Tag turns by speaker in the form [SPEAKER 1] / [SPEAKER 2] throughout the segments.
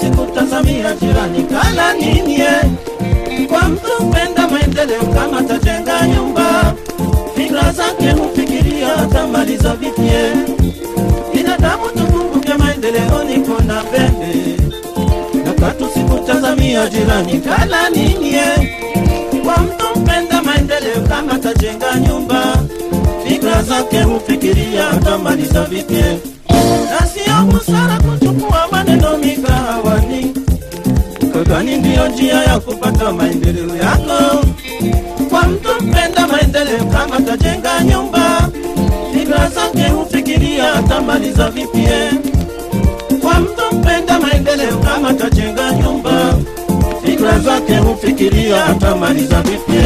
[SPEAKER 1] sikutazamia jirani kala nini. Kwa mtu mpenda maendeleo kama tajenga nyumba, fikra zake hufikiria atamaliza vipi eh. Binadamu tukumbuke maendeleo niko na mbele, na katu jirani nini kama tajenga nyumba, fikra zake hufikiria atamaliza vipi. Na sio busara kuchukua maneno mikahawani, Ukagani ndiyo njia ya kupata maendeleo yako. Kwa mtu mpenda maendeleo kama tajenga nyumba, fikra zake hufikiria atamaliza vipi. Kwa mtu mpenda maendeleo kama tajenga nyumba, fikra zake hufikiria atamaliza vipi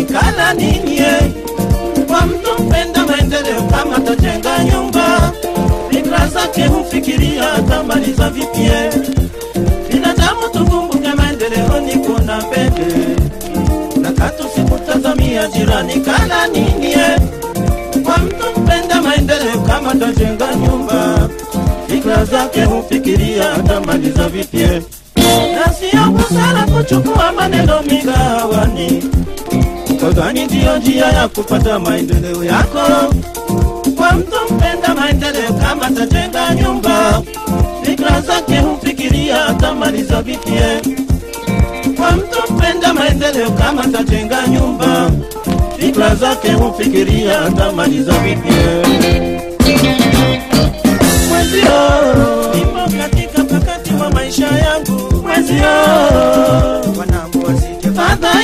[SPEAKER 1] kala nini eh. Kwa mtu mpenda maendeleo kama tajenga nyumba, fikra zake hufikiria atamaliza vipi eh. Binadamu tukumbuke maendeleo ni kuna mbele, na katusikutazamia jirani kana nini eh. Kwa mtu mpenda maendeleo kama tajenga nyumba, fikra zake hufikiria atamaliza vipi eh. Na sio busara kuchukua maneno migawani, ukadhani ndiyo njia ya kupata maendeleo yako. Kwa mtu mpenda maendeleo kama tajenga nyumba, fikra zake hufikiria atamaliza za eh. Kwa mtu mpenda maendeleo kama tajenga nyumba, fikra zake hufikiria atamaliza za eh. Mwenzio nipo katika pakati wa maisha yangu, mwenzio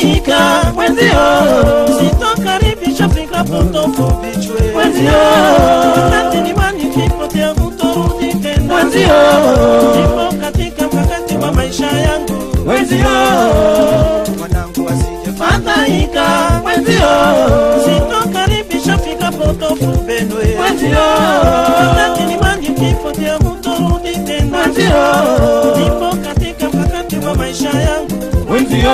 [SPEAKER 1] fadhaika, mwenzio. Sitokaribisha fikra potofu vichwe, mwenzio. Wakati ni mani kipotea kutorudi tena, mwenzio. Ipo katika wakati wa maisha yangu, mwenzio. Wanangu wasije fadhaika, mwenzio. Sitokaribisha fikra potofu benwe, mwenzio. Wakati ni mani kipotea kutorudi tena, mwenzio. Ipo katika wakati wa maisha yangu, mwenzio